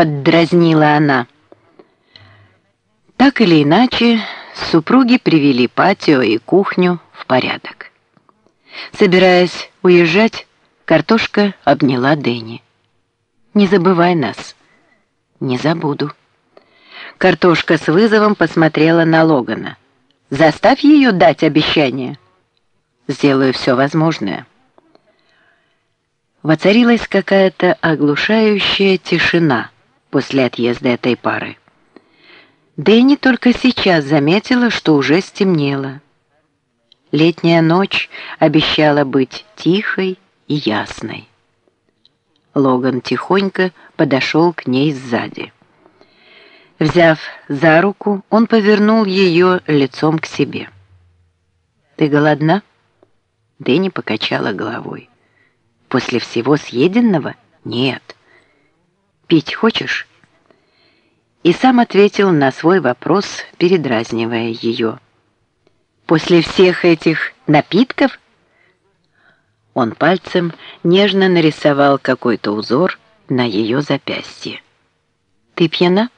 поддразнила она. Так или иначе, супруги привели патио и кухню в порядок. Собираясь уезжать, картошка обняла Дени. «Не забывай нас». «Не забуду». Картошка с вызовом посмотрела на Логана. «Заставь ее дать обещание». «Сделаю все возможное». Воцарилась какая-то оглушающая тишина после отъезда этой пары. Дэнни только сейчас заметила, что уже стемнело. Летняя ночь обещала быть тихой и ясной. Логан тихонько подошел к ней сзади. Взяв за руку, он повернул ее лицом к себе. «Ты голодна?» Дэнни покачала головой. «После всего съеденного? Нет. Пить хочешь?» И сам ответил на свой вопрос, передразнивая ее. «После всех этих напитков?» Он пальцем нежно нарисовал какой-то узор на ее запястье. «Ты пьяна?»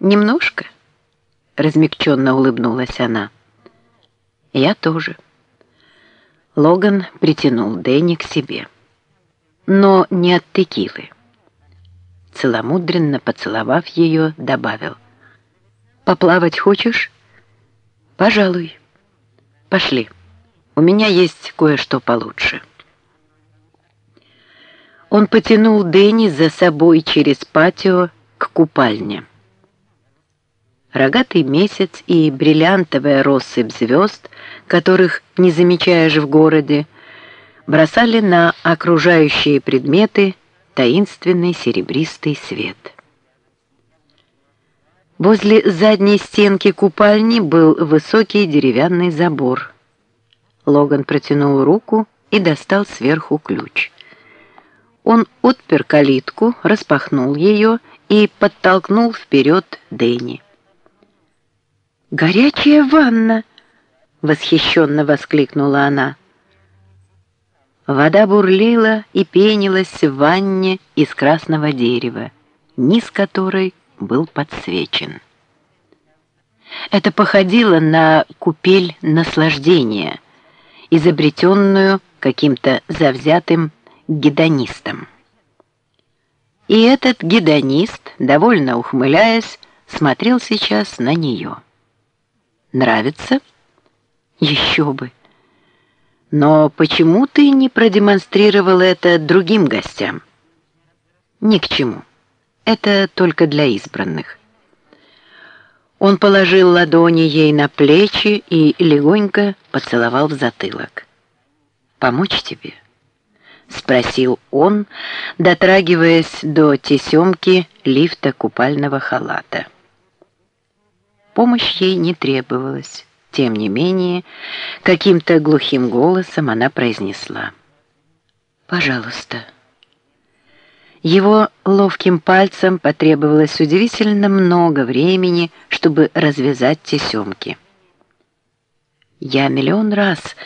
«Немножко», — размягченно улыбнулась она. «Я тоже». Логан притянул Дэнни к себе. Но не от текилы. Целомудренно поцеловав ее, добавил. «Поплавать хочешь?» «Пожалуй. Пошли. У меня есть кое-что получше». Он потянул Дэнни за собой через патио к купальне. Рогатый месяц и бриллиантовая россыпь звезд, которых не замечаешь в городе, бросали на окружающие предметы таинственный серебристый свет. Возле задней стенки купальни был высокий деревянный забор. Логан протянул руку и достал сверху ключ. Он отпер калитку, распахнул ее и подтолкнул вперед Дэнни. «Горячая ванна!» — восхищенно воскликнула она. Вода бурлила и пенилась в ванне из красного дерева, низ которой был подсвечен. Это походило на купель наслаждения, изобретенную каким-то завзятым гедонистом. И этот гедонист, довольно ухмыляясь, смотрел сейчас на нее. Нравится? Еще бы. Но почему ты не продемонстрировал это другим гостям? Ни к чему. Это только для избранных. Он положил ладони ей на плечи и легонько поцеловал в затылок. «Помочь тебе?» — спросил он, дотрагиваясь до тесемки лифта купального халата. Помощь ей не требовалась. Тем не менее, каким-то глухим голосом она произнесла. «Пожалуйста». Его ловким пальцем потребовалось удивительно много времени, чтобы развязать тесемки. Я миллион раз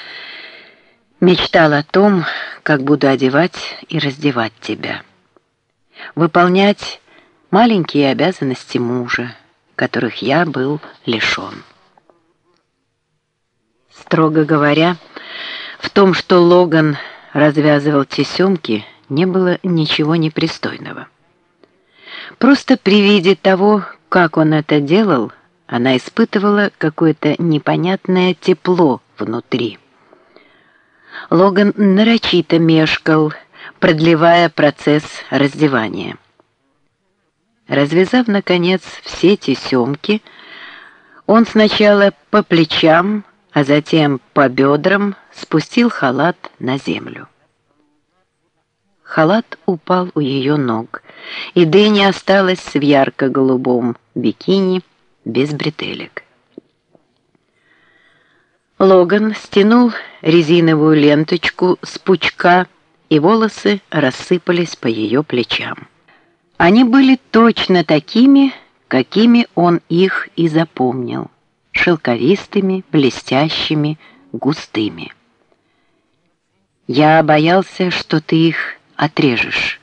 мечтал о том, как буду одевать и раздевать тебя. Выполнять маленькие обязанности мужа, которых я был лишен. Строго говоря, в том, что Логан развязывал тесемки, не было ничего непристойного. Просто при виде того, как он это делал, она испытывала какое-то непонятное тепло внутри. Логан нарочито мешкал, продлевая процесс раздевания. Развязав, наконец, все тесемки, он сначала по плечам, а затем по бедрам спустил халат на землю. Халат упал у ее ног, и Дэнни осталась в ярко-голубом бикини без бретелек. Логан стянул резиновую ленточку с пучка, и волосы рассыпались по ее плечам. Они были точно такими, какими он их и запомнил, шелковистыми, блестящими, густыми. «Я боялся, что ты их отрежешь».